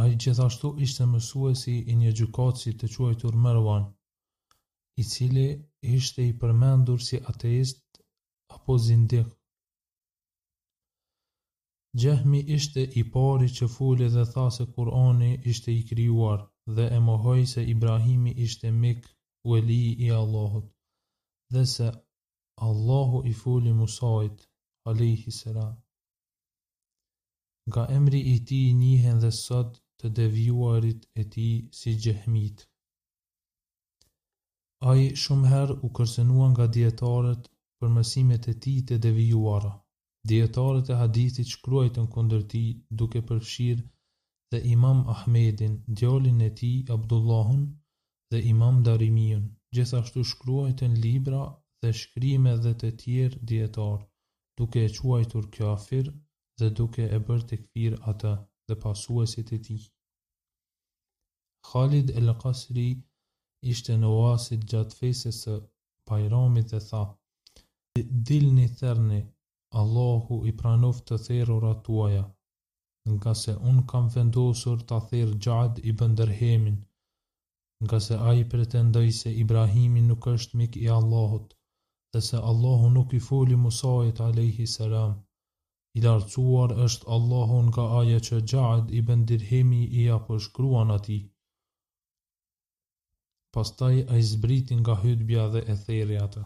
Ai gjithashtu ishte mësuesi i një gjykatësi të quajtur Merwan, i cili ishte i përmendur si ateist apo zindiq. Xhehmi ishte i pari që foli dhe tha se Kur'ani ishte i krijuar dhe e mohoi se Ibrahimi ishte mik, veli, i Allahut dhe se Allahu i foli Musait, alejhi selam. Nga emri i tij njihen dhe sot të devijuarit e tij si xhehmitë. Ai shumë herë u kërcënua nga dijetarët për mësimet e tij të devijuara. Dijetarët e hadithit shkruajtën kundër tij duke përfshirë dhe Imam Ahmedin, djalin e tij Abdullahun dhe Imam Darimiun. Gjithashtu shkruajtën libra dhe shkrime dhe të tjerë dijetarë, duke e quajtur kafir dhe duke e bërë tekfir atë dhe pasuesit e tij. Halid el-Kasri ishte në Vasit gjatë festës së Bajramit dhe tha, Dilni therrni, Allahu i pranoftë të therrurat tuaja. ngase unë kam vendosur ta therr Xha'd ibn Derhemin, ngase ai pretendoi se Ibrahimi nuk është mik i Allahut dhe se Allahu nuk i foli Musait alejhi selam. I lartësuar është Allahu nga ajo që Xha'd ibn Dirhemi ia përshkruan atij. Pastaj ai zbriti nga hutbja dhe e theri atë.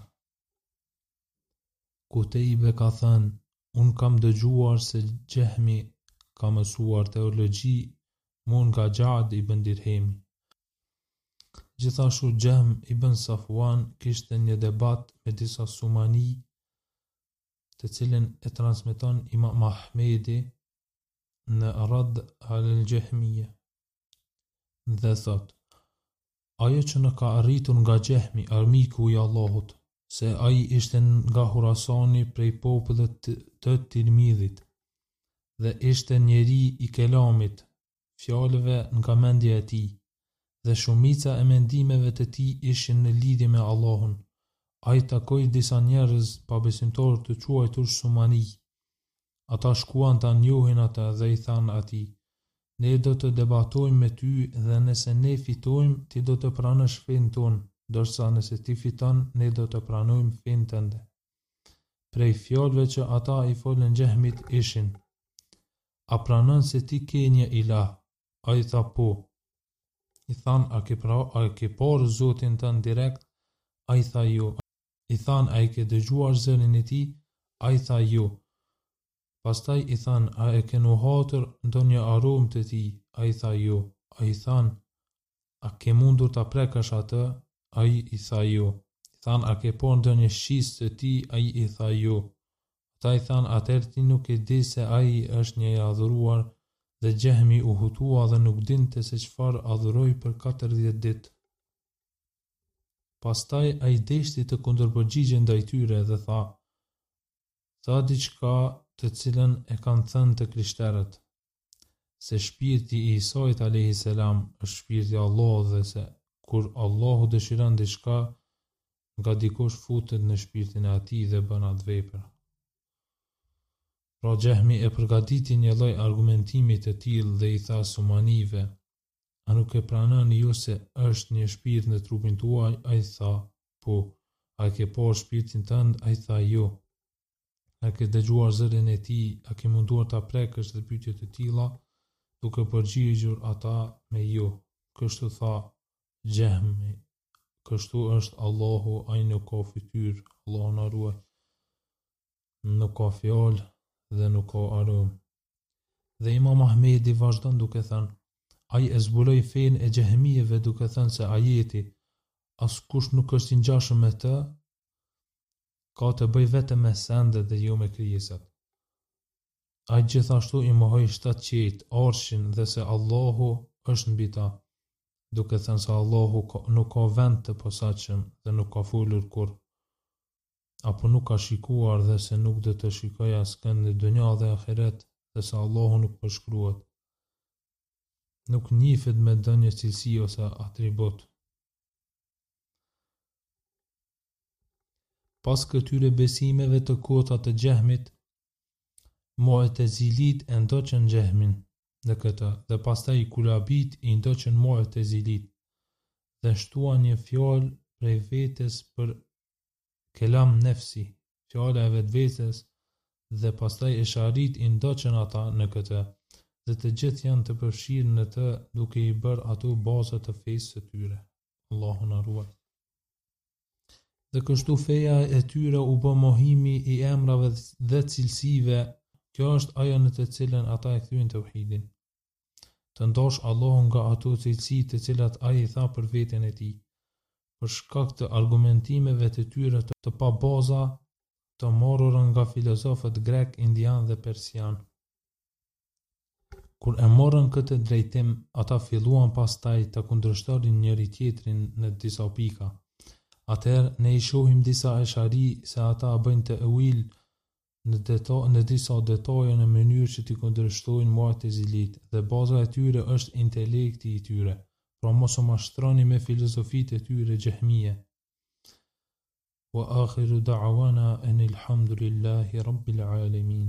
Kutejbe ka thënë, Unë kam dëgjuar se Xhehmi ka mësuar teologji mu nga Xha'd ibn Dirhemi. Gjithashtu Xhehm ibn Safuan kishte një debat me disa Sumani, të cilin e transmeton Imam Ahmedi në Radd 'ala al-Xhehmije. Dhe thotë, Ajo që na ka arritur nga Xhehmi, armiku i Allahut, se ai ishte nga Hurasani prej popullit të Tirmidhit dhe ishte njeri i kelamit, fjalëve nga mendja e tij, dhe shumica e mendimeve të tij ishin në lidhje me Allahun, ai takoi disa njerëz pabesimtarë të quajtur Sumani, Ata shkuan ta njohin atë dhe i thanë atij, Ne do të debatojmë me ty dhe nëse ne fitojmë, ti do të pranosh fenë tonë, ndërsa nëse ti fiton, ne do të pranojmë fenë tënde. Prej fjalëve që ata i folën Xhehmit ishin, A pranon se ti ke një ilah? Ai tha po. I thanë, A ke pra, a e ke parë Zotin tënd direkt? Ai tha jo. I thanë, a e ke dëgjuar zërin e tij? Ai tha, jo. Pastaj i thanë, a e ke nuhatur ndonjë aromë të tij? Ai tha, jo. Ai i thanë, a ke mundur ta prekësh atë? Ai i tha, jo. I thanë, a ke parë ndonjë shqisë të tij? Ai i tha, jo. Ata i thanë, atëherë ti nuk e di se ai është një i adhuruar, dhe Xhehmi u hutua dhe nuk dinte se çfarë adhuroi për katërdhjetë ditë. Pastaj ai deshti të kundërpërgjigjej ndaj tyre dhe tha, Tha diçka të cilën e kanë thënë të krishterët, se shpirti i Isait alejhi selam është shpirti i Allahut dhe se kur Allahu dëshiron diçka nga dikush futet në shpirtin e atij dhe bën atë vepër. Pra Xhehmi e përgatiti një lloj argumentimi të tillë dhe i tha Sumanive, A nuk e pranoni ju se është një shpirt në trupin tuaj? Ai tha, Po. A e ke parë shpirtin tënd? Ai tha, Jo. A ke dëgjuar zërin e tij? A ke munduar ta prekësh dhe pyetje të tilla, duke përgjigjur ata me jo? Kështu tha Xhehmi. Kështu është Allahu, Ai nuk ka fytyrë. Allahu na ruajt. nuk ka fjalë dhe nuk ka aromë. Dhe Imam Ahmedi vazhdon duke thënë, Ai e zbuloi fenë e Xhehmive duke thënë se ajeti, Askush nuk është i ngjashëm me të, ka të bëjë vetëm me sendet dhe jo me krijesat. Ai gjithashtu i mohoi shtatë qiejt, Arshin dhe se Allahu është mbi ta, duke thënë se Allahu nuk ka vend të posaçëm dhe nuk ka folur kurrë. apo nuk ka shikuar dhe se nuk do të shikojë askënd në dunja dhe ahiret dhe se Allahu nuk përshkruhet, nuk njifet me ndonjë cilësi ose atribut. Pas këtyre besimeve të kota të Xhehmit, Mu'tezilitë e ndoqën Xhehmin në këtë dhe pastaj Kulabitë i ndoqën Mu'tezilitë dhe shtuan një fjalë prej vetes për Kelam nefsi, fjala e vetvetes, dhe pastaj esh'aritë i ndoqën ata në këtë, dhe të gjithë janë të përfshirë në të duke i bërë ato baza të fesë së tyre. Allahu na ruajt. Dhe kështu feja e tyre u bë mohimi i emrave dhe cilësive, kjo është ajo në të cilën ata e kthyen teuhidin. Të ndarsh Allahun nga ato cilësi të cilat Ai i tha për veten e Tij, për shkak të argumentimeve të tyre të pabaza të marrura nga filozofët grekë, indianë dhe persianë. Kur e morën këtë drejtim, ata filluan pastaj të kundërshtonin njëri-tjetrin në disa pika. Atëherë, ne i shohim disa esh'ari se ata bëjnë te'wil në deta, në disa detaje në mënyrë që t'i kundërshtojnë mu'tezilitë, dhe baza e tyre është intelekti i tyre, pra mos u mashtroni me filozofitë e tyre xhehmije. Wa akhiru da'wana anil hamdulillahi rabbil alemin.